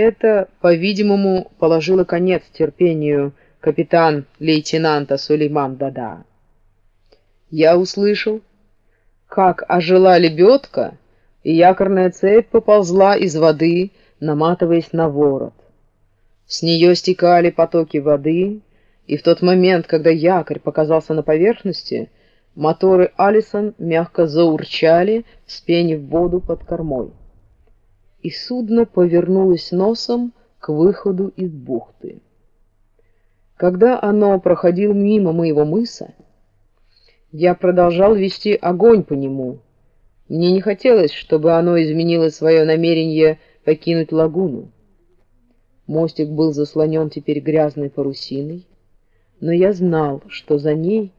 Это, по-видимому, положило конец терпению капитан-лейтенанта Сулейман Дада. Я услышал, как ожила лебедка, и якорная цепь поползла из воды, наматываясь на ворот. С нее стекали потоки воды, и в тот момент, когда якорь показался на поверхности, моторы Алисон мягко заурчали, вспенив воду под кормой. И судно повернулось носом к выходу из бухты. Когда оно проходило мимо моего мыса, я продолжал вести огонь по нему. Мне не хотелось, чтобы оно изменило свое намерение покинуть лагуну. Мостик был заслонен теперь грязной парусиной, но я знал, что за ней,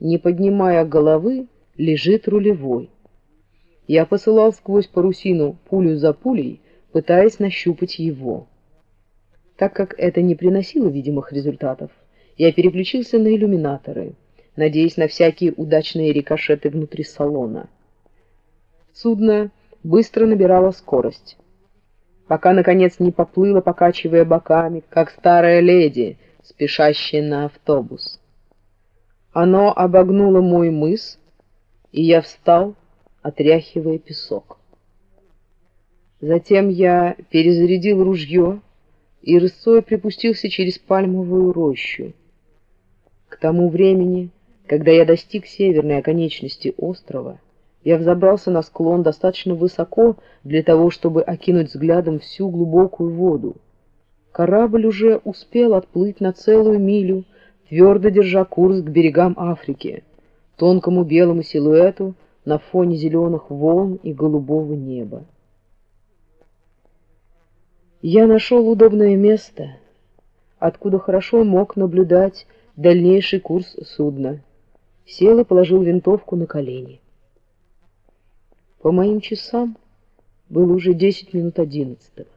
не поднимая головы, лежит рулевой. Я посылал сквозь парусину пулю за пулей, пытаясь нащупать его. Так как это не приносило видимых результатов, я переключился на иллюминаторы, надеясь на всякие удачные рикошеты внутри салона. Судно быстро набирало скорость пока, наконец, не поплыла, покачивая боками, как старая леди, спешащая на автобус. Оно обогнуло мой мыс, и я встал, отряхивая песок. Затем я перезарядил ружье и рысцой припустился через пальмовую рощу. К тому времени, когда я достиг северной оконечности острова, я взобрался на склон достаточно высоко для того, чтобы окинуть взглядом всю глубокую воду. Корабль уже успел отплыть на целую милю, твердо держа курс к берегам Африки, тонкому белому силуэту на фоне зеленых волн и голубого неба. Я нашел удобное место, откуда хорошо мог наблюдать дальнейший курс судна. Сел и положил винтовку на колени. По моим часам было уже десять минут одиннадцатого.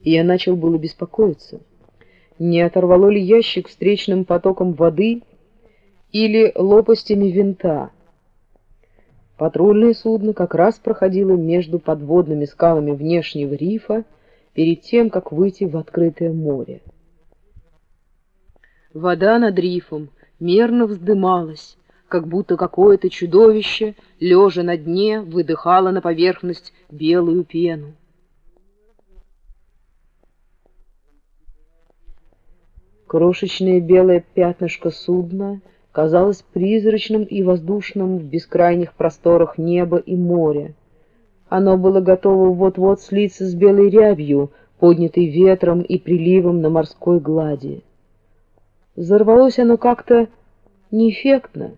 Я начал было беспокоиться, не оторвало ли ящик встречным потоком воды или лопастями винта. Патрульное судно как раз проходило между подводными скалами внешнего рифа перед тем, как выйти в открытое море. Вода над рифом мерно вздымалась, как будто какое-то чудовище, лежа на дне, выдыхало на поверхность белую пену. Крошечное белое пятнышко судна казалось призрачным и воздушным в бескрайних просторах неба и моря. Оно было готово вот-вот слиться с белой рябью, поднятой ветром и приливом на морской глади. Взорвалось оно как-то неэффектно,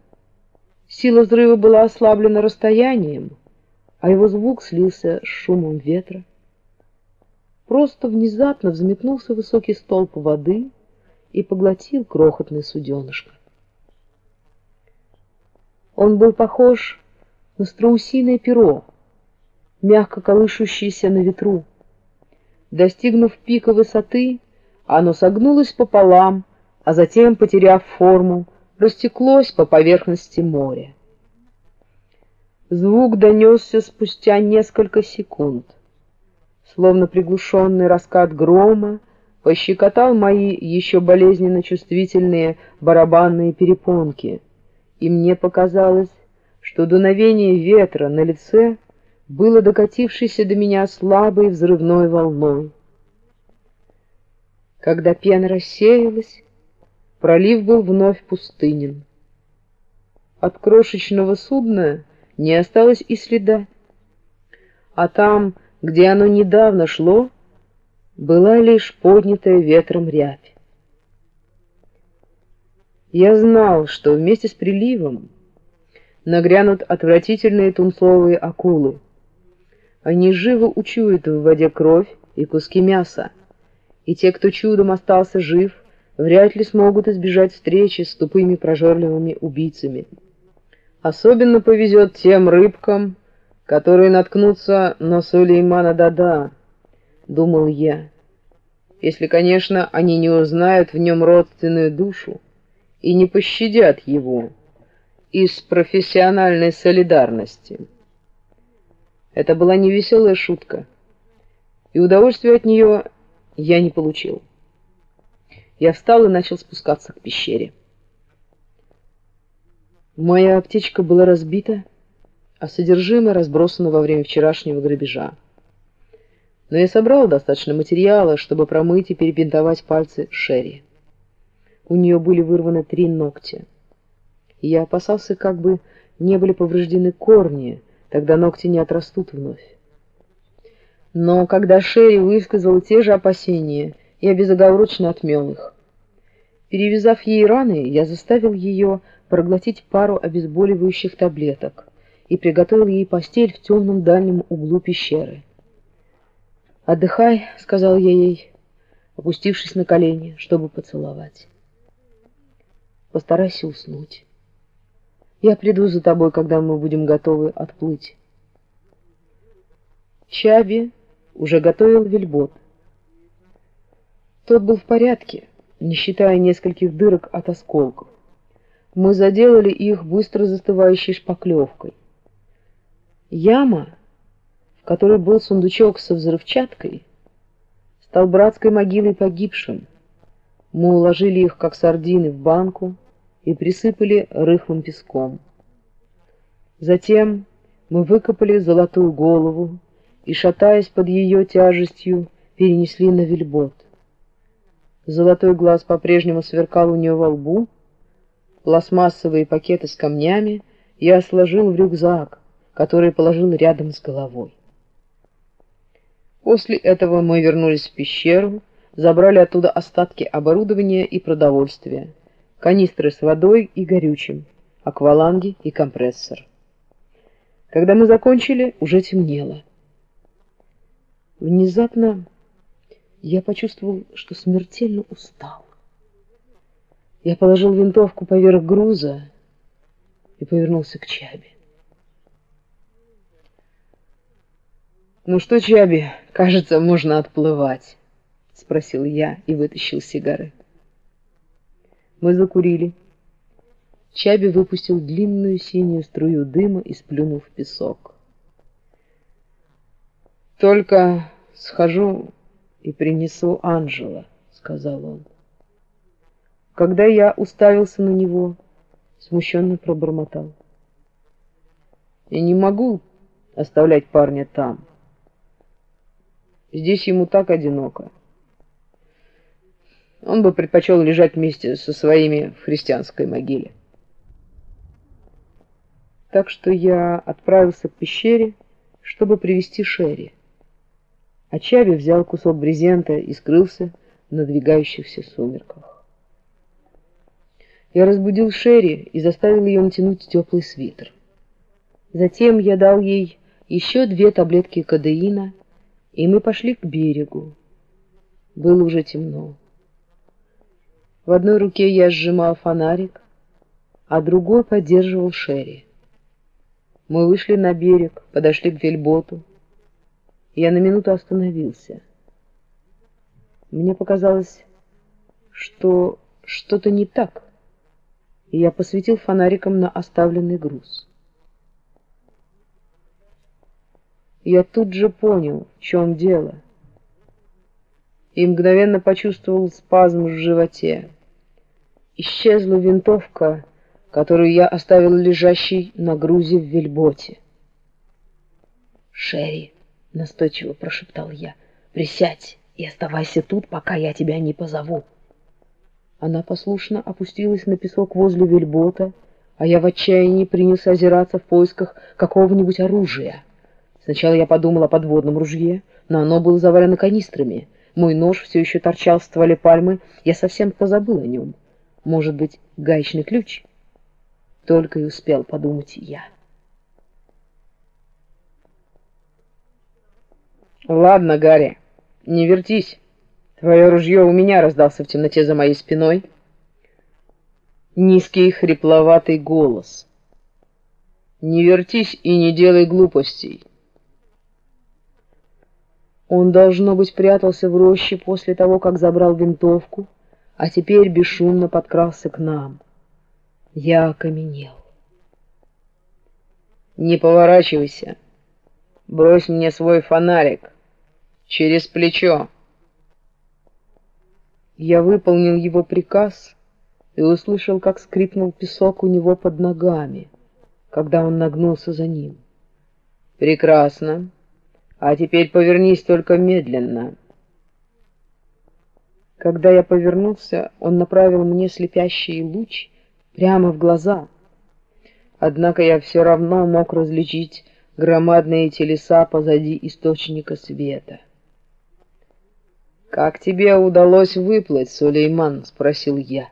Сила взрыва была ослаблена расстоянием, а его звук слился с шумом ветра. Просто внезапно взметнулся высокий столб воды и поглотил крохотный суденышко. Он был похож на страусиное перо, мягко колышущееся на ветру. Достигнув пика высоты, оно согнулось пополам, а затем, потеряв форму, растеклось по поверхности моря. Звук донесся спустя несколько секунд. Словно приглушенный раскат грома пощекотал мои еще болезненно чувствительные барабанные перепонки, и мне показалось, что дуновение ветра на лице было докатившейся до меня слабой взрывной волной. Когда пена рассеялась, Пролив был вновь пустынен. От крошечного судна не осталось и следа. А там, где оно недавно шло, была лишь поднятая ветром рябь. Я знал, что вместе с приливом нагрянут отвратительные тунцовые акулы. Они живо учуют в воде кровь и куски мяса, и те, кто чудом остался жив, вряд ли смогут избежать встречи с тупыми прожорливыми убийцами. Особенно повезет тем рыбкам, которые наткнутся на Сулеймана Дада, думал я. Если, конечно, они не узнают в нем родственную душу и не пощадят его из профессиональной солидарности. Это была невеселая шутка. и удовольствия от нее я не получил. Я встал и начал спускаться к пещере. Моя аптечка была разбита, а содержимое разбросано во время вчерашнего грабежа. Но я собрал достаточно материала, чтобы промыть и перебинтовать пальцы Шерри. У нее были вырваны три ногтя. Я опасался, как бы не были повреждены корни, тогда ногти не отрастут вновь. Но когда Шерри высказала те же опасения, я безоговорочно отмел их. Перевязав ей раны, я заставил ее проглотить пару обезболивающих таблеток и приготовил ей постель в темном дальнем углу пещеры. «Отдыхай», — сказал я ей, опустившись на колени, чтобы поцеловать. «Постарайся уснуть. Я приду за тобой, когда мы будем готовы отплыть». Чаби уже готовил вельбот. Тот был в порядке, не считая нескольких дырок от осколков. Мы заделали их быстро застывающей шпаклевкой. Яма, в которой был сундучок со взрывчаткой, стал братской могилой погибшим. Мы уложили их, как сардины, в банку и присыпали рыхлым песком. Затем мы выкопали золотую голову, и, шатаясь под ее тяжестью, перенесли на вельбот. Золотой глаз по-прежнему сверкал у нее во лбу, пластмассовые пакеты с камнями я сложил в рюкзак, который положил рядом с головой. После этого мы вернулись в пещеру, забрали оттуда остатки оборудования и продовольствия, канистры с водой и горючим, акваланги и компрессор. Когда мы закончили, уже темнело. Внезапно я почувствовал, что смертельно устал. Я положил винтовку поверх груза и повернулся к Чаби. «Ну что, Чаби, кажется, можно отплывать», — спросил я и вытащил сигары. Мы закурили. Чаби выпустил длинную синюю струю дыма и сплюнул в песок. Только схожу и принесу Анжела, сказал он. Когда я уставился на него, смущенно пробормотал: "Я не могу оставлять парня там. Здесь ему так одиноко. Он бы предпочел лежать вместе со своими в христианской могиле. Так что я отправился к пещере, чтобы привести Шерри а Чаби взял кусок брезента и скрылся в надвигающихся сумерках. Я разбудил Шерри и заставил ее натянуть теплый свитер. Затем я дал ей еще две таблетки кадеина, и мы пошли к берегу. Было уже темно. В одной руке я сжимал фонарик, а другой поддерживал Шерри. Мы вышли на берег, подошли к вельботу, я на минуту остановился. Мне показалось, что что-то не так, и я посветил фонариком на оставленный груз. Я тут же понял, в чем дело, и мгновенно почувствовал спазм в животе. Исчезла винтовка, которую я оставил лежащей на грузе в вельботе. «Шерри!» настойчиво прошептал я. Присядь и оставайся тут, пока я тебя не позову. Она послушно опустилась на песок возле вельбота, а я в отчаянии принялся озираться в поисках какого-нибудь оружия. Сначала я подумал о подводном ружье, но оно было завалено канистрами. Мой нож все еще торчал в стволе пальмы, я совсем позабыл о нем. Может быть, гаечный ключ? Только и успел подумать я. Ладно, Гарри, не вертись. Твое ружье у меня раздался в темноте за моей спиной. Низкий хрипловатый голос. Не вертись и не делай глупостей. Он должно быть прятался в роще после того, как забрал винтовку, а теперь бесшумно подкрался к нам. Я окаменел. Не поворачивайся. Брось мне свой фонарик. через плечо. Я выполнил его приказ и услышал, как скрипнул песок у него под ногами, когда он нагнулся за ним. Прекрасно. А теперь повернись только медленно. Когда я повернулся, он направил мне слепящий луч прямо в глаза. Однако я все равно мог различить громадные телеса позади источника света. «Как тебе удалось выплыть, Сулейман?» — спросил я.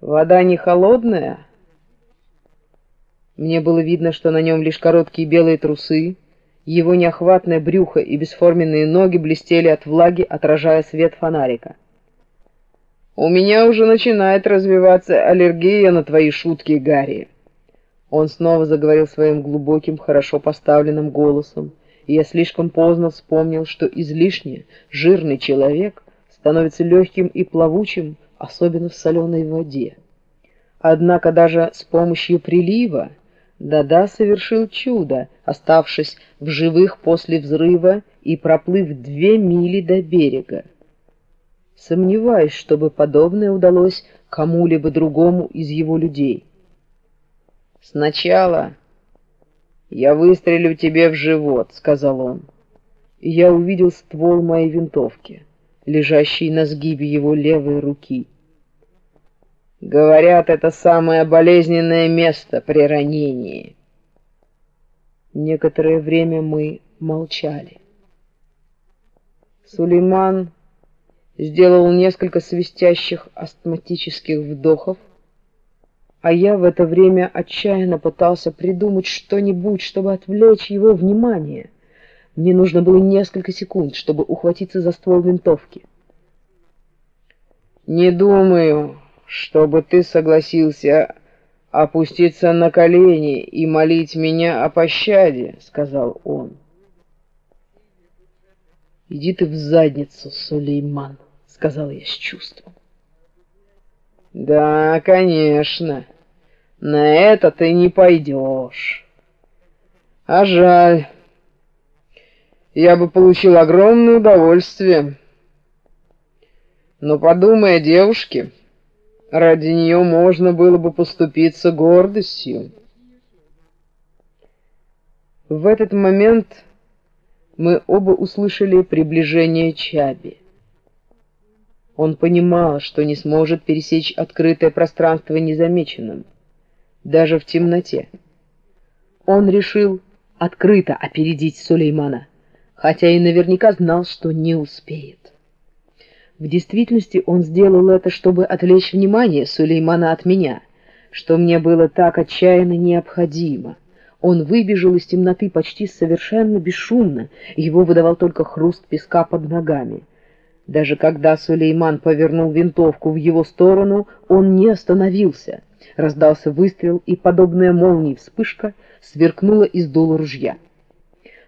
«Вода не холодная?» Мне было видно, что на нем лишь короткие белые трусы, его неохватное брюхо и бесформенные ноги блестели от влаги, отражая свет фонарика. «У меня уже начинает развиваться аллергия на твои шутки, Гарри». Он снова заговорил своим глубоким, хорошо поставленным голосом, и я слишком поздно вспомнил, что излишне жирный человек становится легким и плавучим, особенно в соленой воде. Однако даже с помощью прилива Дада совершил чудо, оставшись в живых после взрыва и проплыв две мили до берега. Сомневаюсь, чтобы подобное удалось кому-либо другому из его людей. Сначала я выстрелю тебе в живот, сказал он. Я увидел ствол моей винтовки, лежащий на сгибе его левой руки. Говорят, это самое болезненное место при ранении. Некоторое время мы молчали. Сулейман сделал несколько свистящих астматических вдохов, а я в это время отчаянно пытался придумать что-нибудь, чтобы отвлечь его внимание. Мне нужно было несколько секунд, чтобы ухватиться за ствол винтовки. «Не думаю, чтобы ты согласился опуститься на колени и молить меня о пощаде, сказал он. Иди ты в задницу, Сулейман, сказал я с чувством. Да, конечно. На это ты не пойдешь. А жаль. Я бы получил огромное удовольствие. Но подумай о девушке, Ради нее можно было бы поступиться гордостью. В этот момент мы оба услышали приближение Чаби. Он понимал, что не сможет пересечь открытое пространство незамеченным, даже в темноте. Он решил открыто опередить Сулеймана, хотя и наверняка знал, что не успеет. В действительности он сделал это, чтобы отвлечь внимание Сулеймана от меня, что мне было так отчаянно необходимо. Он выбежал из темноты почти совершенно бесшумно, его выдавал только хруст песка под ногами. Даже когда Сулейман повернул винтовку в его сторону, он не остановился. Раздался выстрел, и подобная молнии вспышка сверкнула из дула ружья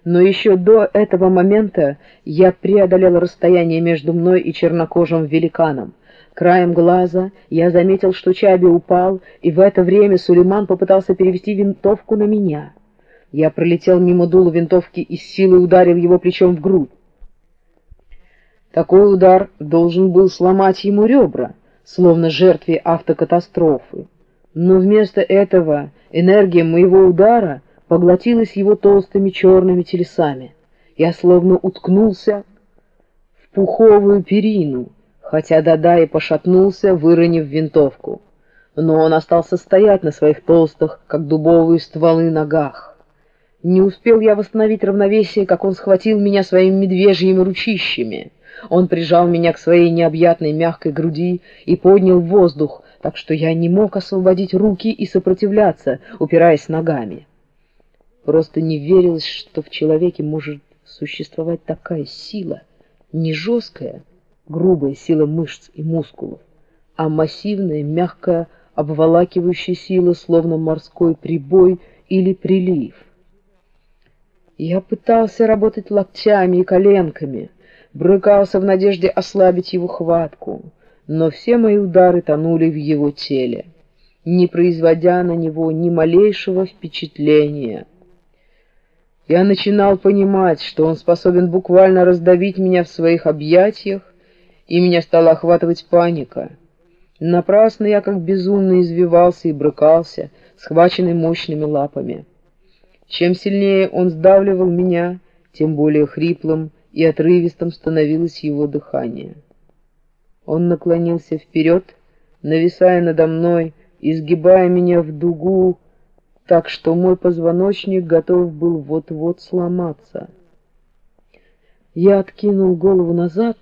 но еще до этого момента я преодолел расстояние между мной и чернокожим великаном. Краем глаза я заметил, что Чаби упал, и в это время Сулейман попытался перевести винтовку на меня. Я пролетел мимо дула винтовки и с силой ударил его плечом в грудь. Такой удар должен был сломать ему ребра, словно жертве автокатастрофы. Но вместо этого энергия моего удара поглотилась его толстыми черными телесами. Я словно уткнулся в пуховую перину, хотя Дада и пошатнулся, выронив винтовку. Но он остался стоять на своих толстых, как дубовые стволы, ногах. Не успел я восстановить равновесие, как он схватил меня своими медвежьими ручищами. Он прижал меня к своей необъятной мягкой груди и поднял воздух, так что я не мог освободить руки и сопротивляться, упираясь ногами. Просто не верилось, что в человеке может существовать такая сила, не жесткая, грубая сила мышц и мускулов, а массивная, мягкая, обволакивающая сила, словно морской прибой или прилив. Я пытался работать локтями и коленками, брыкался в надежде ослабить его хватку, но все мои удары тонули в его теле, не производя на него ни малейшего впечатления — Я начинал понимать, что он способен буквально раздавить меня в своих объятиях, и меня стала охватывать паника. Напрасно я как безумно извивался и брыкался, схваченный мощными лапами. Чем сильнее он сдавливал меня, тем более хриплым и отрывистым становилось его дыхание. Он наклонился вперед, нависая надо мной, изгибая меня в дугу, так что мой позвоночник готов был вот-вот сломаться. Я откинул голову назад,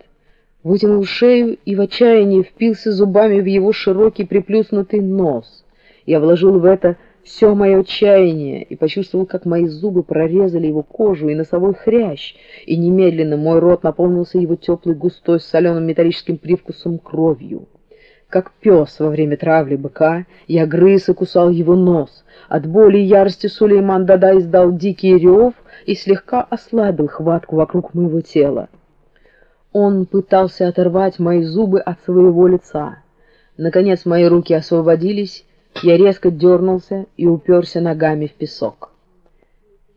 вытянул шею и в отчаянии впился зубами в его широкий приплюснутый нос. Я вложил в это все мое отчаяние и почувствовал, как мои зубы прорезали его кожу и носовой хрящ, и немедленно мой рот наполнился его теплой, густой, соленым металлическим привкусом кровью. Как пес во время травли быка, я грыз и кусал его нос. От боли и ярости Сулейман Дада издал дикий рев и слегка ослабил хватку вокруг моего тела. Он пытался оторвать мои зубы от своего лица. Наконец мои руки освободились, я резко дернулся и уперся ногами в песок.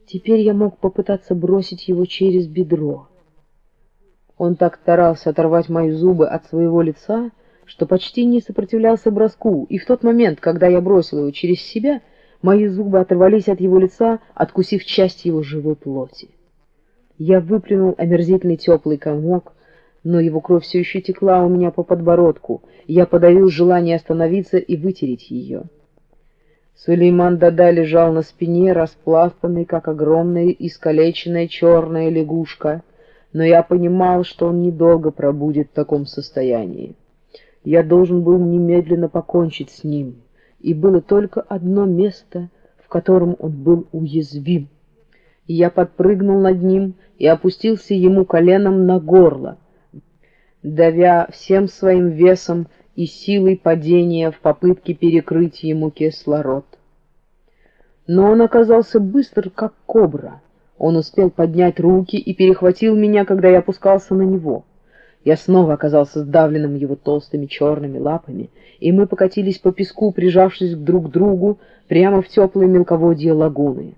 Теперь я мог попытаться бросить его через бедро. Он так старался оторвать мои зубы от своего лица, что почти не сопротивлялся броску, и в тот момент, когда я бросил его через себя, мои зубы оторвались от его лица, откусив часть его живой плоти. Я выплюнул омерзительный теплый комок, но его кровь все еще текла у меня по подбородку, я подавил желание остановиться и вытереть ее. Сулейман Дада лежал на спине, распластанный, как огромная искалеченная черная лягушка, но я понимал, что он недолго пробудет в таком состоянии. Я должен был немедленно покончить с ним, и было только одно место, в котором он был уязвим. Я подпрыгнул над ним и опустился ему коленом на горло, давя всем своим весом и силой падения в попытке перекрыть ему кислород. Но он оказался быстр, как кобра. Он успел поднять руки и перехватил меня, когда я опускался на него. Я снова оказался сдавленным его толстыми черными лапами, и мы покатились по песку, прижавшись друг к другу, прямо в теплые мелководье лагуны.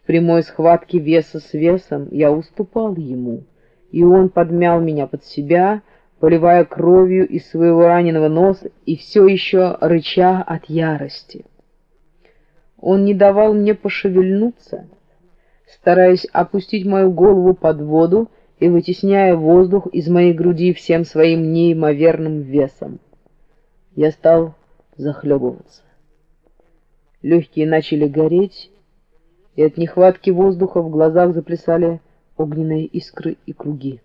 В прямой схватке веса с весом я уступал ему, и он подмял меня под себя, поливая кровью из своего раненого носа и все еще рыча от ярости. Он не давал мне пошевельнуться, стараясь опустить мою голову под воду и вытесняя воздух из моей груди всем своим неимоверным весом. Я стал захлебываться. Легкие начали гореть, и от нехватки воздуха в глазах заплясали огненные искры и круги.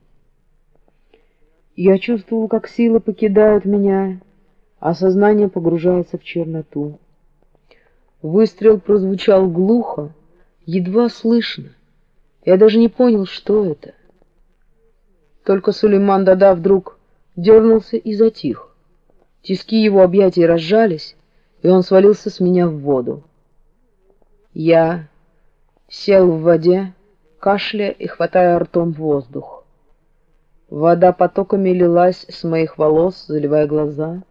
Я чувствовал, как силы покидают меня, а сознание погружается в черноту. Выстрел прозвучал глухо, едва слышно. Я даже не понял, что это. Только Сулейман Дада вдруг дернулся и затих. Тиски его объятий разжались, и он свалился с меня в воду. Я сел в воде, кашляя и хватая ртом воздух. Вода потоками лилась с моих волос, заливая глаза.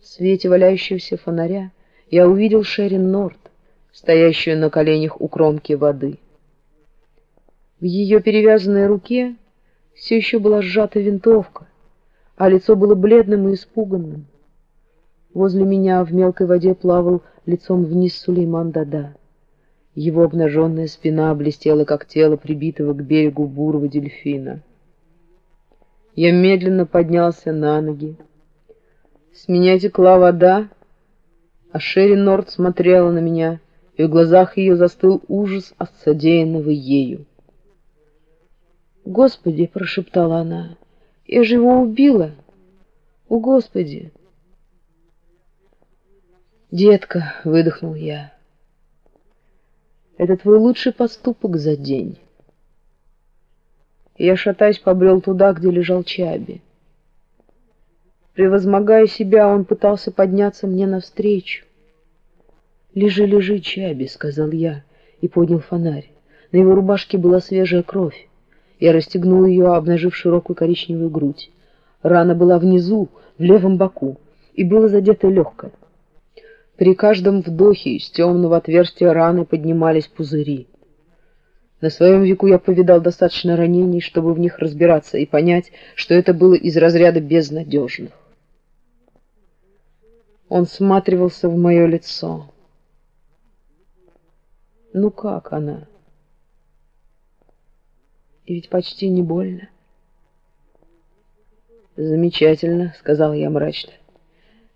В свете валяющегося фонаря я увидел Шерин Норт, стоящую на коленях у кромки воды. В ее перевязанной руке все еще была сжата винтовка, а лицо было бледным и испуганным. Возле меня в мелкой воде плавал лицом вниз Сулейман Дада. Его обнаженная спина блестела, как тело прибитого к берегу бурого дельфина. Я медленно поднялся на ноги. С меня текла вода, а Шерри Норт смотрела на меня, и в глазах ее застыл ужас от содеянного ею. «Господи!» — прошептала она. «Я же его убила! О, Господи!» «Детка!» — выдохнул я. «Это твой лучший поступок за день». Я, шатаясь, побрел туда, где лежал Чаби. Превозмогая себя, он пытался подняться мне навстречу. «Лежи, лежи, Чаби», — сказал я и поднял фонарь. На его рубашке была свежая кровь. Я расстегнул ее, обнажив широкую коричневую грудь. Рана была внизу, в левом боку, и было задето легкое. При каждом вдохе из темного отверстия раны поднимались пузыри. На своем веку я повидал достаточно ранений, чтобы в них разбираться и понять, что это было из разряда безнадежных. Он всматривался в мое лицо. Ну как она? И ведь почти не больно. Замечательно, сказал я мрачно.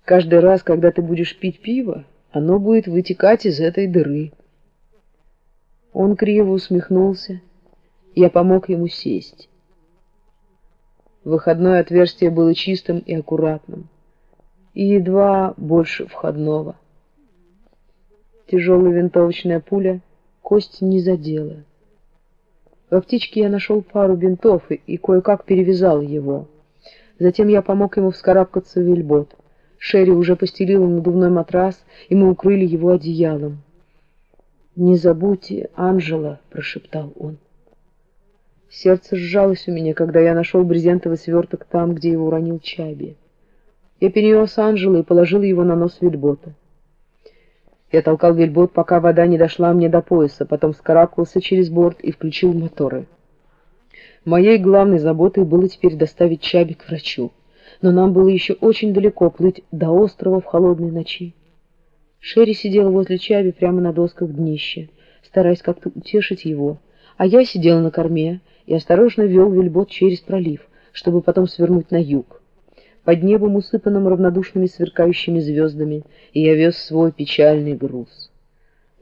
Каждый раз, когда ты будешь пить пиво, оно будет вытекать из этой дыры. Он криво усмехнулся. Я помог ему сесть. Выходное отверстие было чистым и аккуратным, и едва больше входного. Тяжелая винтовочная пуля кость не задела. В аптечке я нашел пару бинтов и, и кое-как перевязал его. Затем я помог ему вскарабкаться в вельбот. Шерри уже постелила надувной матрас, и мы укрыли его одеялом. «Не забудьте, Анжела», — прошептал он. Сердце сжалось у меня, когда я нашел брезентовый сверток там, где его уронил Чаби. Я перенес Анжела и положил его на нос вельбота. Я толкал вельбот, пока вода не дошла мне до пояса, потом скарабкался через борт и включил моторы. Моей главной заботой было теперь доставить Чаби к врачу, но нам было еще очень далеко плыть до острова в холодной ночи. Шерри сидела возле Чаби прямо на досках днища, стараясь как-то утешить его, а я сидел на корме и осторожно вел вельбот через пролив, чтобы потом свернуть на юг. Под небом, усыпанным равнодушными сверкающими звездами, и я вез свой печальный груз.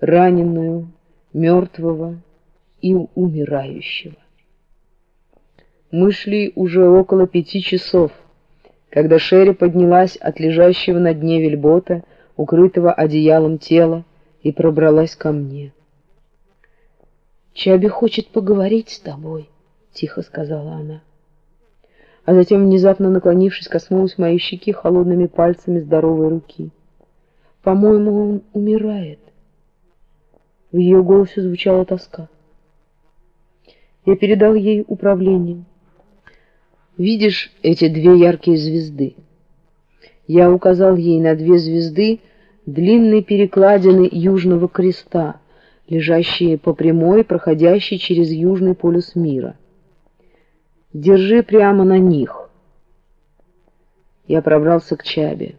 Раненую, мертвого и умирающего. Мы шли уже около пяти часов, когда Шерри поднялась от лежащего на дне вельбота, укрытого одеялом тела, и пробралась ко мне. «Чаби хочет поговорить с тобой», — тихо сказала она. А затем, внезапно наклонившись, коснулась моей щеки холодными пальцами здоровой руки. «По-моему, он умирает». В ее голосе звучала тоска. Я передал ей управление. «Видишь эти две яркие звезды?» Я указал ей на две звезды, длинной перекладины Южного Креста, лежащие по прямой, проходящей через Южный полюс мира. Держи прямо на них. Я пробрался к Чабе.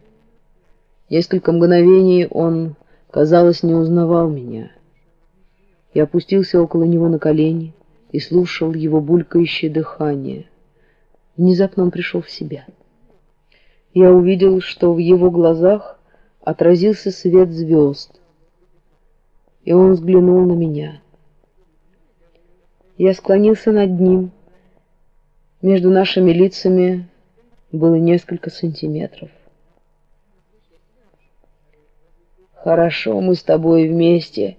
Несколько мгновений он, казалось, не узнавал меня. Я опустился около него на колени и слушал его булькающее дыхание. Внезапно он пришел в себя. Я увидел, что в его глазах отразился свет звезд, и он взглянул на меня. Я склонился над ним. Между нашими лицами было несколько сантиметров. «Хорошо мы с тобой вместе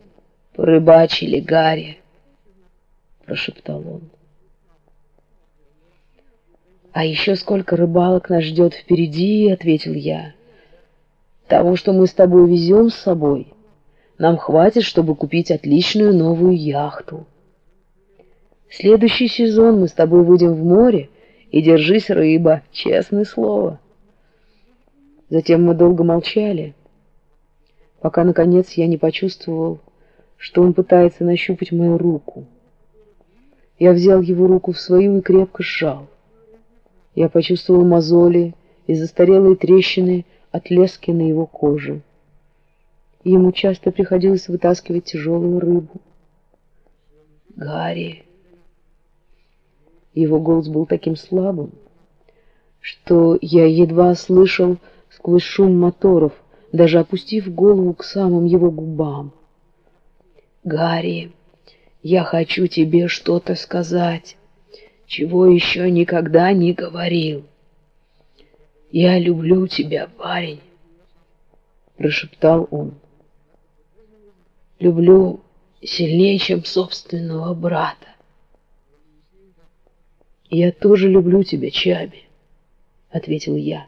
порыбачили, Гарри», — прошептал он. «А еще сколько рыбалок нас ждет впереди», — ответил я. Того, что мы с тобой везем с собой, нам хватит, чтобы купить отличную новую яхту. Следующий сезон мы с тобой выйдем в море, и держись, рыба, честное слово. Затем мы долго молчали, пока, наконец, я не почувствовал, что он пытается нащупать мою руку. Я взял его руку в свою и крепко сжал. Я почувствовал мозоли и застарелые трещины, от лески на его коже. Ему часто приходилось вытаскивать тяжелую рыбу. «Гарри!» Его голос был таким слабым, что я едва слышал сквозь шум моторов, даже опустив голову к самым его губам. «Гарри, я хочу тебе что-то сказать, чего еще никогда не говорил». «Я люблю тебя, парень», — прошептал он. «Люблю сильнее, чем собственного брата». «Я тоже люблю тебя, Чаби», — ответил я.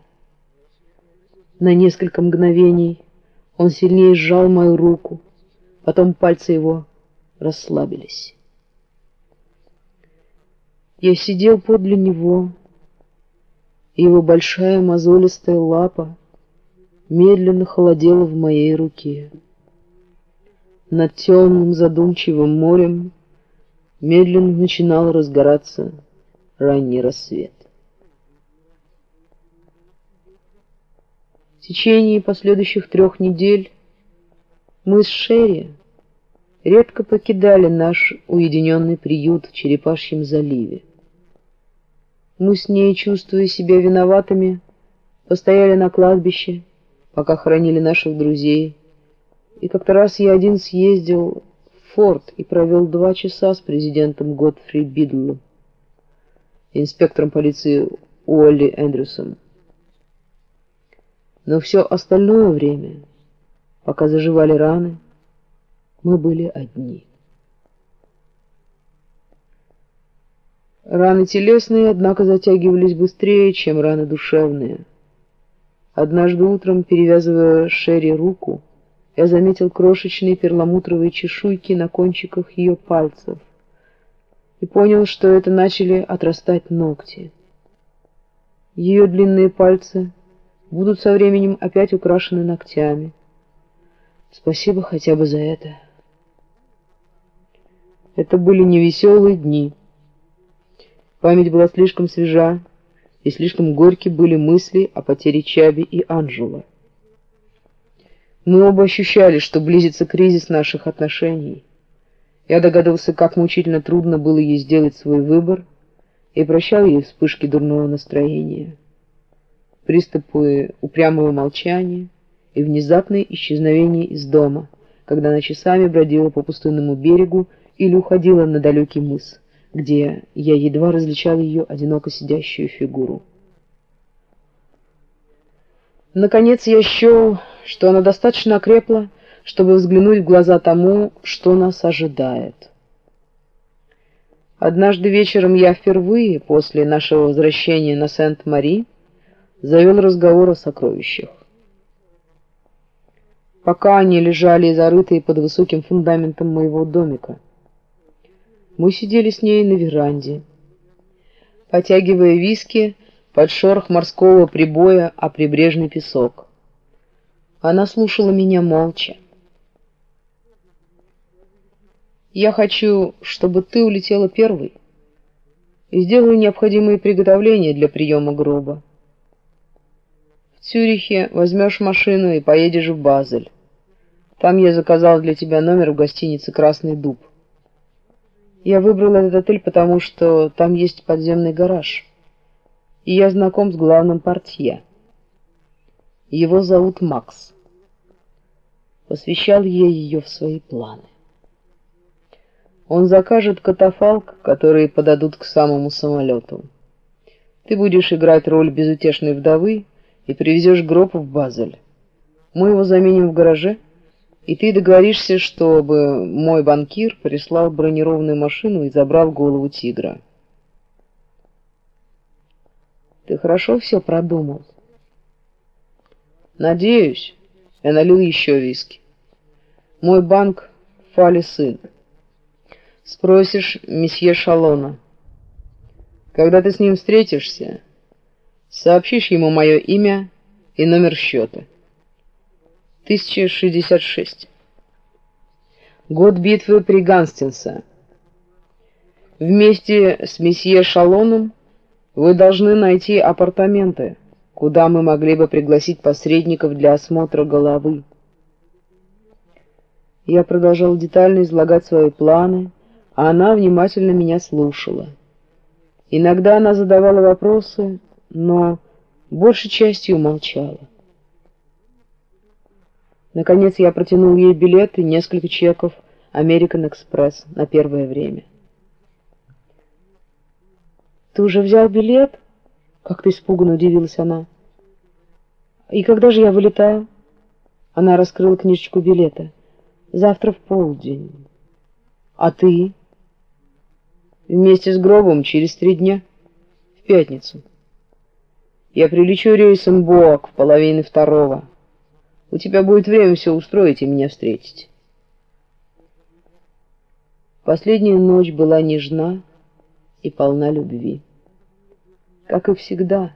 На несколько мгновений он сильнее сжал мою руку, потом пальцы его расслабились. Я сидел подле него, его большая мозолистая лапа медленно холодела в моей руке. Над темным задумчивым морем медленно начинал разгораться ранний рассвет. В течение последующих трех недель мы с Шерри редко покидали наш уединенный приют в Черепашьем заливе. Мы с ней, чувствуя себя виноватыми, постояли на кладбище, пока хоронили наших друзей, и как-то раз я один съездил в форт и провел два часа с президентом Годфри Бидлом, инспектором полиции Уолли Эндрюсом. Но все остальное время, пока заживали раны, мы были одни. Раны телесные, однако, затягивались быстрее, чем раны душевные. Однажды утром, перевязывая Шерри руку, я заметил крошечные перламутровые чешуйки на кончиках ее пальцев и понял, что это начали отрастать ногти. Ее длинные пальцы будут со временем опять украшены ногтями. Спасибо хотя бы за это. Это были невеселые дни. Память была слишком свежа, и слишком горьки были мысли о потере Чаби и Анжела. Мы оба ощущали, что близится кризис наших отношений. Я догадывался, как мучительно трудно было ей сделать свой выбор, и прощал ей вспышки дурного настроения, приступы упрямого молчания и внезапное исчезновение из дома, когда она часами бродила по пустынному берегу или уходила на далекий мыс, где я едва различал ее одиноко сидящую фигуру. Наконец я счел, что она достаточно окрепла, чтобы взглянуть в глаза тому, что нас ожидает. Однажды вечером я впервые после нашего возвращения на Сент-Мари завел разговор о сокровищах. Пока они лежали зарытые под высоким фундаментом моего домика, мы сидели с ней на веранде, потягивая виски под шорох морского прибоя о прибрежный песок. Она слушала меня молча. «Я хочу, чтобы ты улетела первой и сделаю необходимые приготовления для приема гроба. В Цюрихе возьмешь машину и поедешь в Базель. Там я заказал для тебя номер в гостинице «Красный дуб». Я выбрал этот отель, потому что там есть подземный гараж, и я знаком с главным портье. Его зовут Макс. Посвящал ей ее в свои планы. Он закажет катафалк, который подадут к самому самолету. Ты будешь играть роль безутешной вдовы и привезешь гроб в Базель. Мы его заменим в гараже, и ты договоришься, чтобы мой банкир прислал бронированную машину и забрал голову тигра. Ты хорошо все продумал? Надеюсь. Я налил еще виски. Мой банк — Фали сын. Спросишь месье Шалона. Когда ты с ним встретишься, сообщишь ему мое имя и номер счета. 1066. Год битвы при Ганстинсе. Вместе с месье Шалоном вы должны найти апартаменты куда мы могли бы пригласить посредников для осмотра головы. Я продолжал детально излагать свои планы, а она внимательно меня слушала. Иногда она задавала вопросы, но большей частью молчала. Наконец я протянул ей билет и несколько чеков American Express на первое время. «Ты уже взял билет?» Как-то испуганно удивилась она. «И когда же я вылетаю?» Она раскрыла книжечку билета. «Завтра в полдень. А ты?» «Вместе с гробом через три дня. В пятницу. Я прилечу рейсом Боак в половине второго. У тебя будет время все устроить и меня встретить». Последняя ночь была нежна и полна любви как и всегда.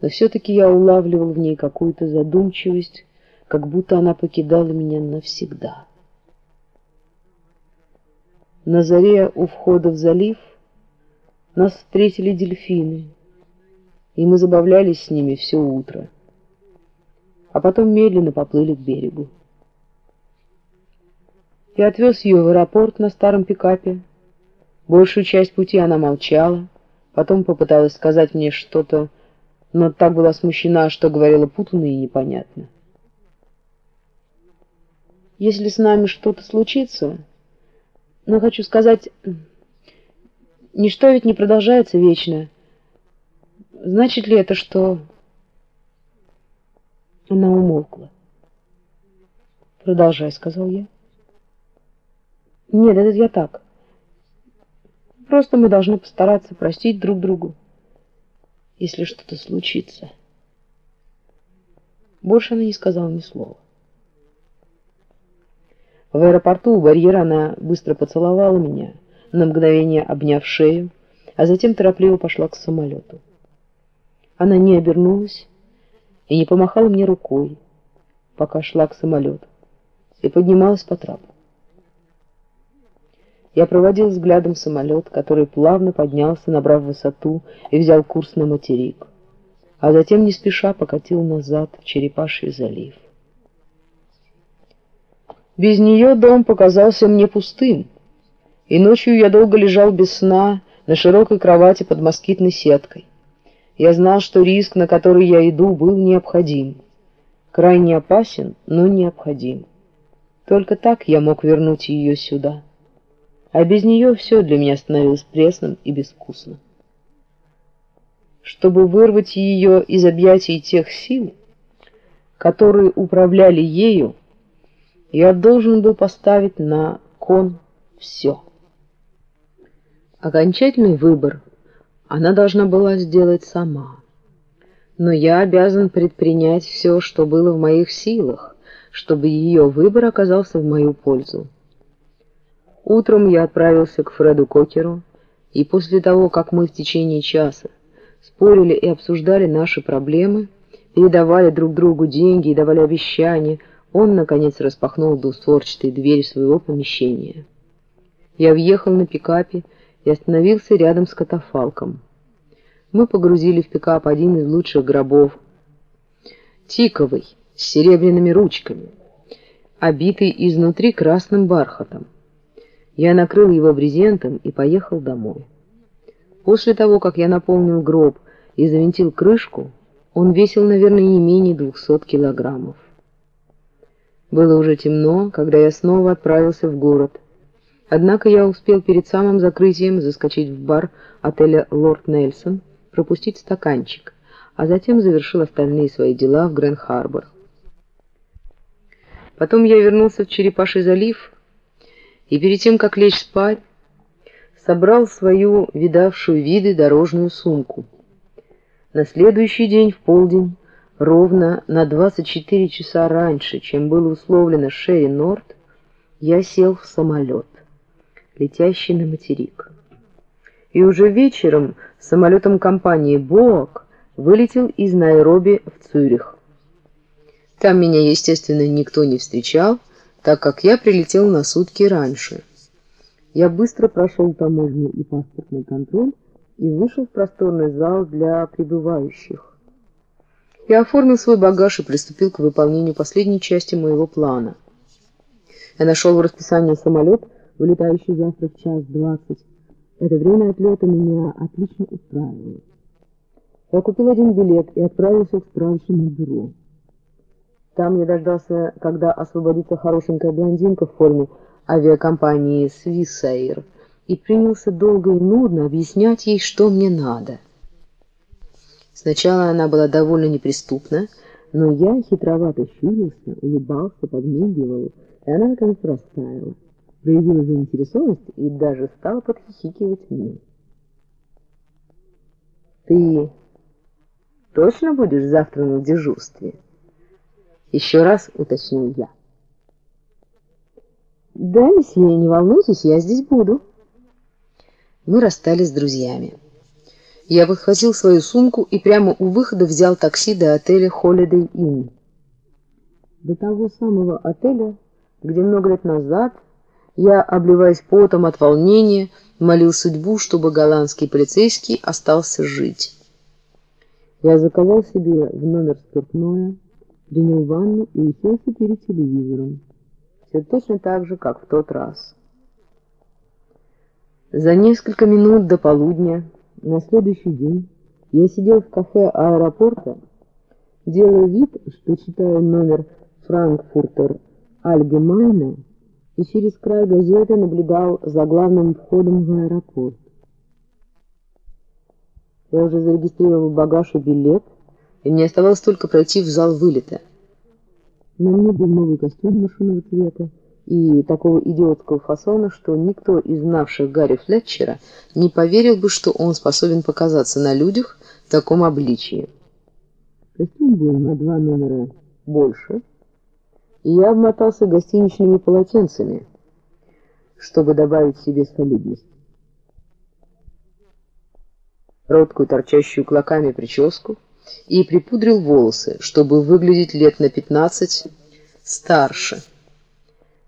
Но все-таки я улавливал в ней какую-то задумчивость, как будто она покидала меня навсегда. На заре у входа в залив нас встретили дельфины, и мы забавлялись с ними все утро, а потом медленно поплыли к берегу. Я отвез ее в аэропорт на старом пикапе. Большую часть пути она молчала, потом попыталась сказать мне что-то, но так была смущена, что говорила путанно и непонятно. Если с нами что-то случится, но хочу сказать, ничто ведь не продолжается вечно. Значит ли это, что... Она умолкла. «Продолжай», — сказал я. «Нет, это я так. Просто мы должны постараться простить друг другу, если что-то случится». Больше она не сказала ни слова. В аэропорту у барьера она быстро поцеловала меня, на мгновение обняв шею, а затем торопливо пошла к самолету. Она не обернулась и не помахала мне рукой, пока шла к самолету и поднималась по трапу. Я проводил взглядом самолет, который плавно поднялся, набрав высоту, и взял курс на материк, а затем не спеша покатил назад в Черепаший залив. Без нее дом показался мне пустым, и ночью я долго лежал без сна на широкой кровати под москитной сеткой. Я знал, что риск, на который я иду, был необходим. Крайне опасен, но необходим. Только так я мог вернуть ее сюда. А без нее все для меня становилось пресным и безвкусным. Чтобы вырвать ее из объятий тех сил, которые управляли ею, я должен был поставить на кон все. Окончательный выбор она должна была сделать сама. Но я обязан предпринять все, что было в моих силах, чтобы ее выбор оказался в мою пользу. Утром я отправился к Фреду Кокеру, и после того, как мы в течение часа спорили и обсуждали наши проблемы, передавали друг другу деньги и давали обещания, он, наконец, распахнул двустворчатые двери своего помещения. Я въехал на пикапе и остановился рядом с катафалком. Мы погрузили в пикап один из лучших гробов, тиковый, с серебряными ручками, обитый изнутри красным бархатом. Я накрыл его брезентом и поехал домой. После того, как я наполнил гроб и завинтил крышку, он весил, наверное, не менее двухсот килограммов. Было уже темно, когда я снова отправился в город. Однако я успел перед самым закрытием заскочить в бар отеля «Лорд Нельсон», пропустить стаканчик, а затем завершил остальные свои дела в Гранд-Харбор. Потом я вернулся в Черепаший залив и перед тем, как лечь спать, собрал свою видавшую виды дорожную сумку. На следующий день в полдень Ровно на 24 часа раньше, чем было условлено Шерри Норт, я сел в самолет, летящий на материк. И уже вечером самолетом компании «Боак» вылетел из Найроби в Цюрих. Там меня, естественно, никто не встречал, так как я прилетел на сутки раньше. Я быстро прошел таможню и паспортный контроль и вышел в просторный зал для прибывающих. Я оформил свой багаж и приступил к выполнению последней части моего плана. Я нашел в расписании самолет, вылетающий завтра в час двадцать. Это время отлета меня отлично устраивало. Я купил один билет и отправился в справочное бюро. Там я дождался, когда освободится хорошенькая блондинка в форме авиакомпании Swissair, и принялся долго и нудно объяснять ей, что мне надо. Сначала она была довольно неприступна, но я хитровато щурился, улыбался, подмигивал, и она наконец растаяла, проявила заинтересованность и даже стала подхихикивать мне. «Ты точно будешь завтра на дежурстве?» Еще раз уточнил я. «Да, месье, не волнуйтесь, я здесь буду». Мы расстались с друзьями. Я выхватил свою сумку и прямо у выхода взял такси до отеля Holiday Inn. До того самого отеля, где много лет назад Я, обливаясь потом от волнения, молил судьбу, чтобы голландский полицейский остался жить. Я заказал себе в номер спиртное, принял ванну и уселся перед телевизором. Все точно так же, как в тот раз. За несколько минут до полудня на следующий день я сидел в кафе аэропорта, делая вид, что читаю номер «Франкфуртер Альгемайне» и через край газеты наблюдал за главным входом в аэропорт. Я уже зарегистрировал багаж и билет, и мне оставалось только пройти в зал вылета. На мне был новый костюм машинного цвета и такого идиотского фасона, что никто из знавших Гарри Флетчера не поверил бы, что он способен показаться на людях в таком обличии. Костюм был на два номера больше, и я обмотался гостиничными полотенцами, чтобы добавить себе солидность. Короткую, торчащую клоками прическу и припудрил волосы, чтобы выглядеть лет на пятнадцать старше.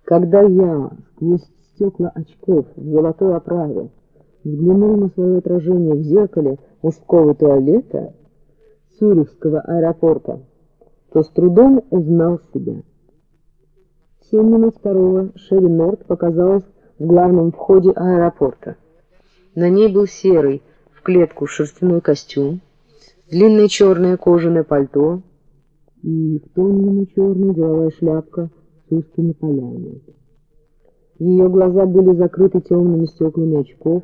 Когда я сквозь стекла очков в золотой оправе взглянул на свое отражение в зеркале мужского туалета Цюрихского аэропорта, то с трудом узнал себя семь минут второго Шерри Норт показалась в главном входе аэропорта. На ней был серый, в клетку шерстяной костюм, длинное черное кожаное пальто и в тонному черная деловая шляпка с узкими полями. Ее глаза были закрыты темными стеклами очков,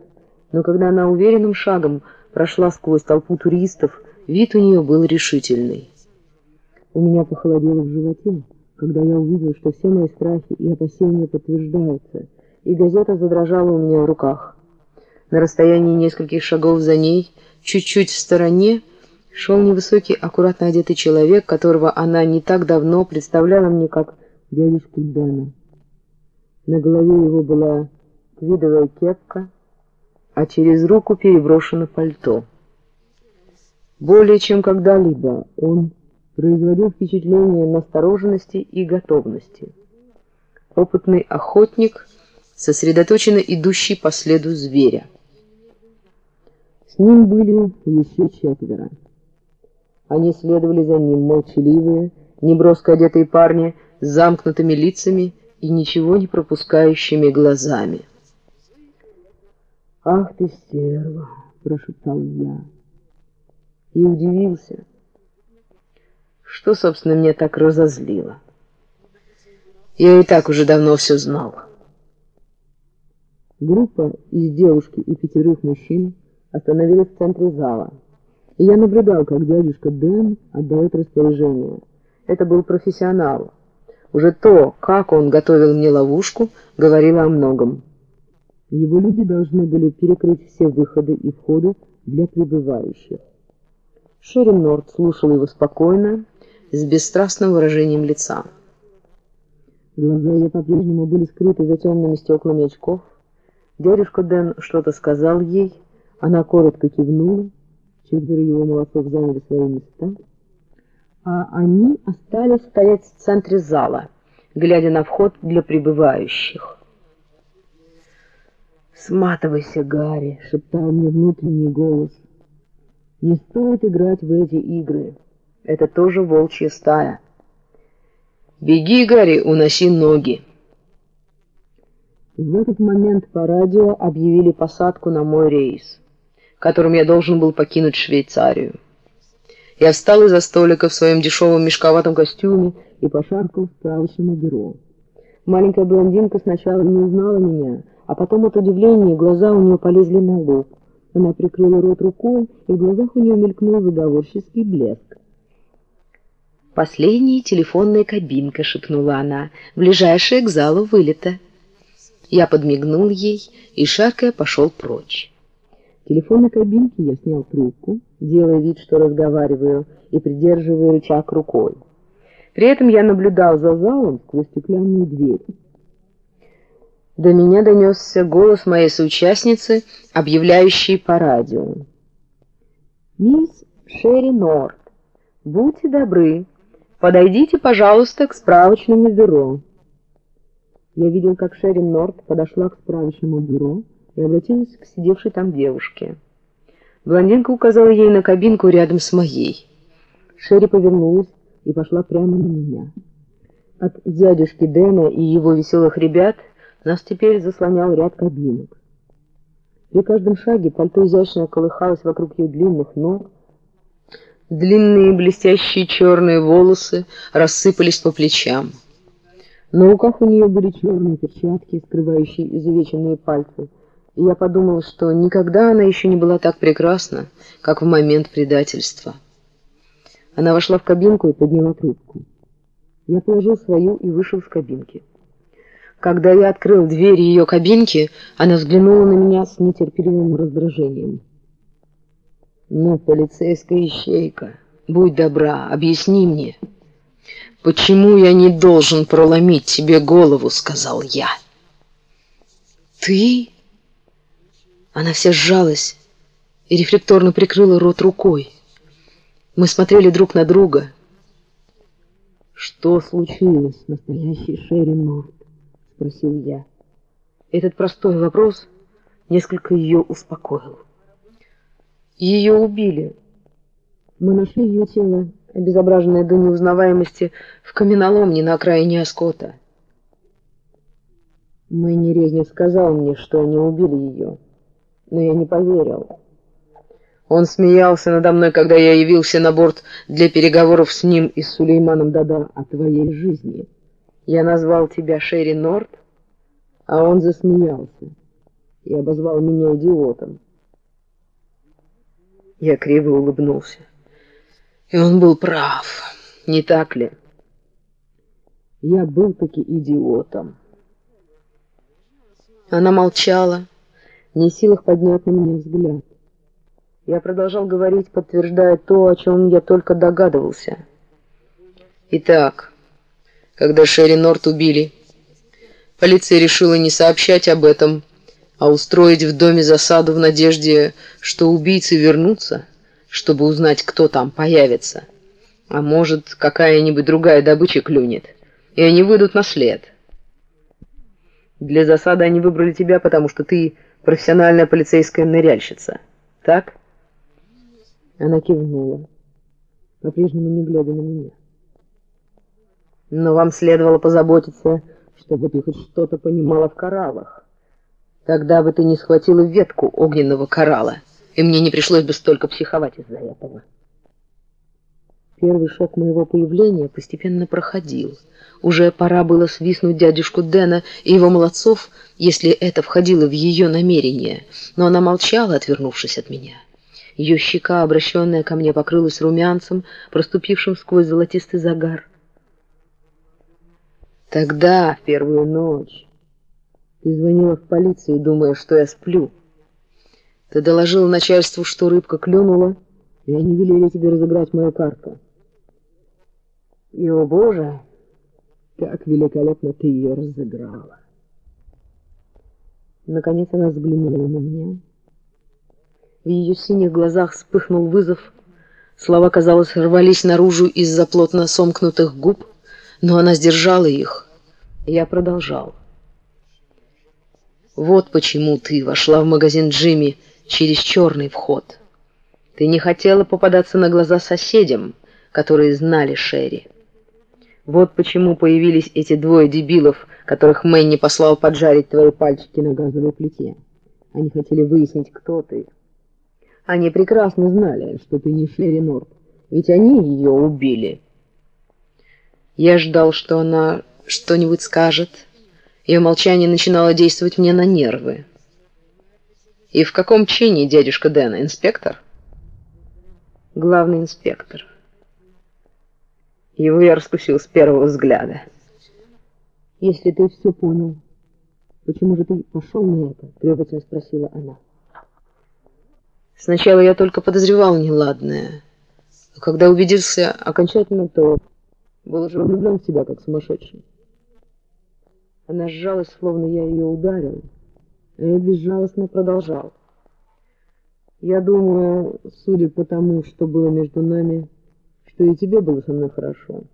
но когда она уверенным шагом прошла сквозь толпу туристов, вид у нее был решительный. У меня похолодело в животе когда я увидел, что все мои страхи и опасения подтверждаются, и газета задрожала у меня в руках. На расстоянии нескольких шагов за ней, чуть-чуть в стороне, шел невысокий, аккуратно одетый человек, которого она не так давно представляла мне как дядюшку Дэна. На голове его была твидовая кепка, а через руку переброшено пальто. Более чем когда-либо он производил впечатление настороженности и готовности. Опытный охотник, сосредоточенно идущий по следу зверя. С ним были еще четверо. Они следовали за ним, молчаливые, неброско одетые парни с замкнутыми лицами и ничего не пропускающими глазами. «Ах ты, стерва!» — прошептал я. И удивился — что, собственно, меня так разозлило? Я и так уже давно все знал. Группа из девушки и пятерых мужчин остановилась в центре зала. И я наблюдал, как дядюшка Дэн отдает распоряжение. Это был профессионал. Уже то, как он готовил мне ловушку, говорило о многом. Его люди должны были перекрыть все выходы и входы для прибывающих. Шерин Норд слушал его спокойно, с бесстрастным выражением лица. Глаза ее по-прежнему были скрыты за темными стеклами очков. Дядюшка Дэн что-то сказал ей, она коротко кивнула, четверо его молодцов заняли свои места, а они остались стоять в центре зала, глядя на вход для прибывающих. «Сматывайся, Гарри!» — шептал мне внутренний голос. «Не стоит играть в эти игры». Это тоже волчья стая. Беги, Гарри, уноси ноги. В этот момент по радио объявили посадку на мой рейс, которым я должен был покинуть Швейцарию. Я встал из-за столика в своем дешевом мешковатом костюме и пошаркал в справочному бюро. Маленькая блондинка сначала не узнала меня, а потом от удивления глаза у нее полезли на лоб. Она прикрыла рот рукой, и в глазах у нее мелькнул заговорческий блеск. «Последняя телефонная кабинка», — шепнула она, — «ближайшая к залу вылета». Я подмигнул ей и, шаркая, пошел прочь. Телефонной кабинке я снял трубку, делая вид, что разговариваю, и придерживая рычаг рукой. При этом я наблюдал за залом сквозь стеклянную дверь. До меня донесся голос моей соучастницы, объявляющей по радио. «Мисс Шерри Норт, будьте добры, Подойдите, пожалуйста, к справочному бюро. Я видел, как Шерин Норт подошла к справочному бюро и обратилась к сидевшей там девушке. Блондинка указала ей на кабинку рядом с моей. Шерри повернулась и пошла прямо на меня. От дядюшки Дэна и его веселых ребят нас теперь заслонял ряд кабинок. При каждом шаге пальто изящно колыхалось вокруг ее длинных ног. Длинные блестящие черные волосы рассыпались по плечам. На руках у нее были черные перчатки, скрывающие изувеченные пальцы. Я подумал, что никогда она еще не была так прекрасна, как в момент предательства. Она вошла в кабинку и подняла трубку. Я положил свою и вышел из кабинки. Когда я открыл дверь ее кабинки, она взглянула на меня с нетерпеливым раздражением. «Ну, полицейская ищейка, будь добра, объясни мне». «Почему я не должен проломить тебе голову?» — сказал я. «Ты?» Она вся сжалась и рефлекторно прикрыла рот рукой. Мы смотрели друг на друга. «Что случилось, настоящий Шерри Норт?» — спросил я. Этот простой вопрос несколько ее успокоил. «Ее убили. Мы нашли ее тело обезображенная до неузнаваемости в каменоломне на окраине Оскота. Мэнни Резник сказал мне, что они убили ее, но я не поверил. Он смеялся надо мной, когда я явился на борт для переговоров с ним и с Сулейманом Дада о твоей жизни. Я назвал тебя Шерри Норт, а он засмеялся и обозвал меня идиотом. Я криво улыбнулся. И он был прав, не так ли? Я был таки идиотом. Она молчала, не в силах поднять на меня взгляд. Я продолжал говорить, подтверждая то, о чем я только догадывался. Итак, когда Шерри Норт убили, полиция решила не сообщать об этом, а устроить в доме засаду в надежде, что убийцы вернутся чтобы узнать, кто там появится. А может, какая-нибудь другая добыча клюнет, и они выйдут на след. Для засады они выбрали тебя, потому что ты профессиональная полицейская ныряльщица. Так? Она кивнула, по-прежнему не глядя на меня. Но вам следовало позаботиться, чтобы ты хоть что-то понимала в кораллах. Тогда бы ты не схватила ветку огненного коралла и мне не пришлось бы столько психовать из-за этого. Первый шок моего появления постепенно проходил. Уже пора было свистнуть дядюшку Дэна и его молодцов, если это входило в ее намерение, но она молчала, отвернувшись от меня. Ее щека, обращенная ко мне, покрылась румянцем, проступившим сквозь золотистый загар. Тогда, в первую ночь, ты звонила в полицию, думая, что я сплю. Ты доложил начальству, что рыбка клюнула, и они велели тебе разыграть мою карту. И, о боже, как великолепно ты ее разыграла. Наконец она взглянула на меня. В ее синих глазах вспыхнул вызов. Слова, казалось, рвались наружу из-за плотно сомкнутых губ, но она сдержала их. Я продолжал. Вот почему ты вошла в магазин Джимми, через черный вход. Ты не хотела попадаться на глаза соседям, которые знали Шерри. Вот почему появились эти двое дебилов, которых Мэнни послал поджарить твои пальчики на газовой плите. Они хотели выяснить, кто ты. Они прекрасно знали, что ты не Шерри Норт, ведь они ее убили. Я ждал, что она что-нибудь скажет. Ее молчание начинало действовать мне на нервы. И в каком чине дядюшка Дэна? Инспектор? Главный инспектор. Его я раскусил с первого взгляда. Если ты все понял, почему же ты пошел на это? Требовательно спросила она. Сначала я только подозревал неладное. А когда убедился окончательно, то был уже влюблен в тебя, как сумасшедший. Она сжалась, словно я ее ударил. Я безжалостно продолжал. Я думаю, судя по тому, что было между нами, что и тебе было со мной хорошо.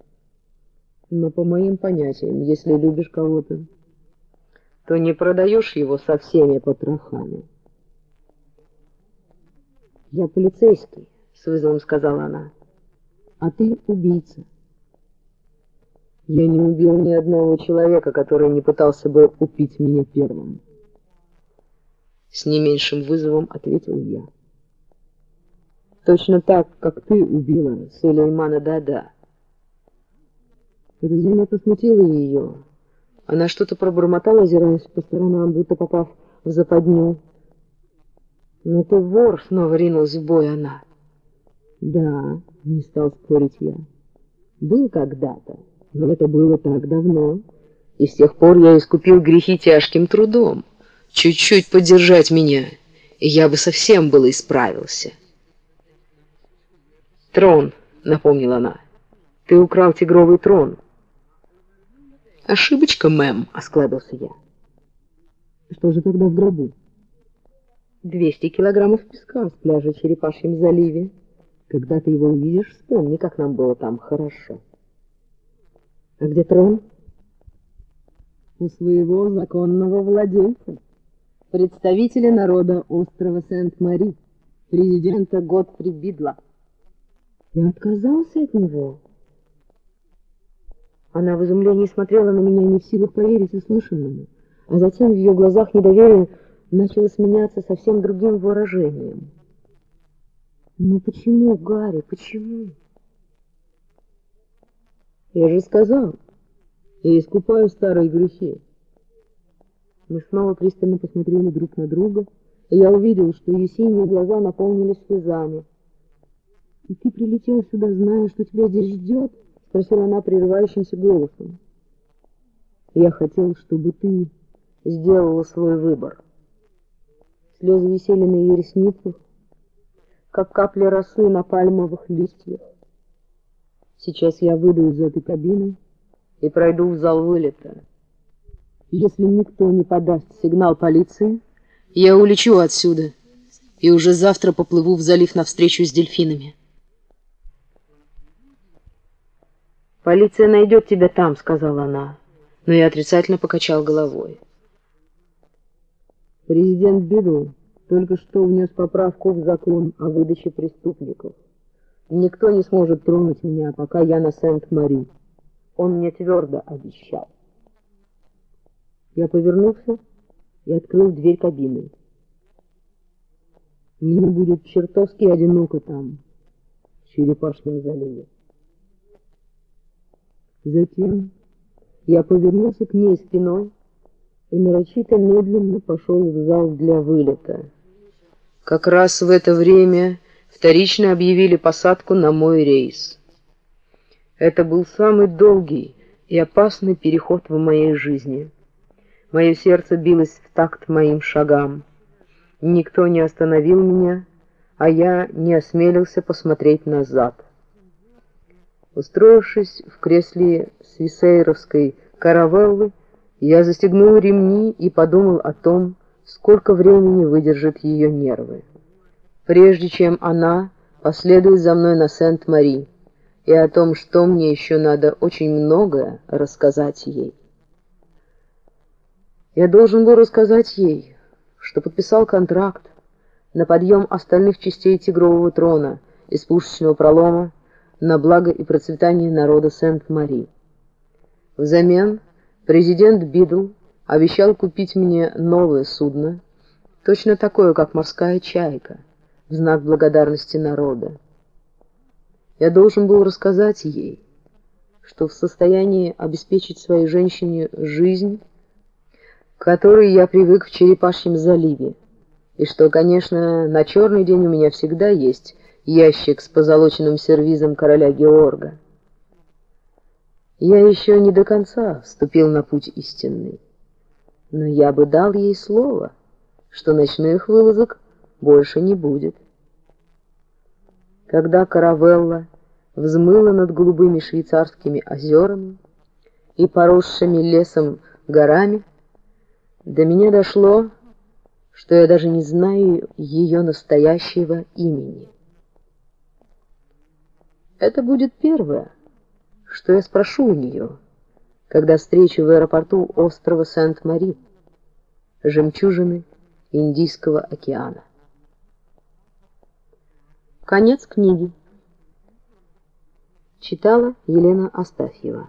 Но по моим понятиям, если любишь кого-то, то не продаешь его со всеми потрохами. «Я полицейский», — с вызовом сказала она, — «а ты убийца». Я не убил ни одного человека, который не пытался бы убить меня первым. С не меньшим вызовом ответил я. Точно так, как ты убила Сулеймана Дада. Это заметно смутило ее. Она что-то пробормотала, озираясь по сторонам, будто попав в западню. «Ну ты вор!» — снова ринулась в бой она. «Да», — не стал спорить я. «Был когда-то, но это было так давно, и с тех пор я искупил грехи тяжким трудом. Чуть-чуть поддержать меня, и я бы совсем было исправился». «Трон», — напомнила она. «Ты украл тигровый трон». «Ошибочка, мэм», — осклабился я. «Что же тогда в гробу?» «Двести килограммов песка с пляжа Черепашьем заливе. Когда ты его увидишь, вспомни, как нам было там хорошо». «А где трон?» «У своего законного владельца, представителя народа острова Сент-Мари, президента Готфри Бидла». Я отказался от него. Она в изумлении смотрела на меня, не в силах поверить услышанному, а затем в ее глазах недоверие начало сменяться совсем другим выражением. «Ну почему, Гарри, почему?» «Я же сказал, я искупаю старые грехи». Мы снова пристально посмотрели друг на друга, и я увидел, что ее синие глаза наполнились слезами. «И ты прилетел сюда, зная, что тебя здесь ждет?» — спросила она прерывающимся голосом. «Я хотел, чтобы ты сделала свой выбор». Слезы висели на ее ресницах, как капли росы на пальмовых листьях. Сейчас я выйду из этой кабины и пройду в зал вылета. Если никто не подаст сигнал полиции, я улечу отсюда и уже завтра поплыву в залив навстречу с дельфинами. «Полиция найдет тебя там», — сказала она, но я отрицательно покачал головой. Президент Бидл только что внес поправку в закон о выдаче преступников. Никто не сможет тронуть меня, пока я на Сент-Мари. Он мне твердо обещал. Я повернулся и открыл дверь кабины. Мне будет чертовски одиноко там, в Черепашном заливе. Затем я повернулся к ней спиной и нарочито медленно пошел в зал для вылета. Как раз в это время вторично объявили посадку на мой рейс. Это был самый долгий и опасный переход в моей жизни. Мое сердце билось в такт моим шагам. Никто не остановил меня, а я не осмелился посмотреть назад. Устроившись в кресле свисейровской каравеллы, я застегнул ремни и подумал о том, сколько времени выдержат ее нервы. Прежде чем она последует за мной на Сент-Мари, и о том, что мне еще надо очень многое рассказать ей. Я должен был рассказать ей, что подписал контракт на подъем остальных частей тигрового трона из пушечного пролома на благо и процветание народа Сент-Мари. Взамен президент Бидл обещал купить мне новое судно, точно такое, как морская чайка, в знак благодарности народа. Я должен был рассказать ей, что в состоянии обеспечить своей женщине жизнь, которой я привык в Черепашьем заливе, и что, конечно, на черный день у меня всегда есть ящик с позолоченным сервизом короля Георга. Я еще не до конца вступил на путь истинный, но я бы дал ей слово, что ночных вылазок больше не будет. Когда каравелла взмыла над голубыми швейцарскими озерами и поросшими лесом горами, до меня дошло, что я даже не знаю ее настоящего имени. Это будет первое, что я спрошу у нее, когда встречу в аэропорту острова Сент-Мари, жемчужины Индийского океана. Конец книги. Читала Елена Астафьева.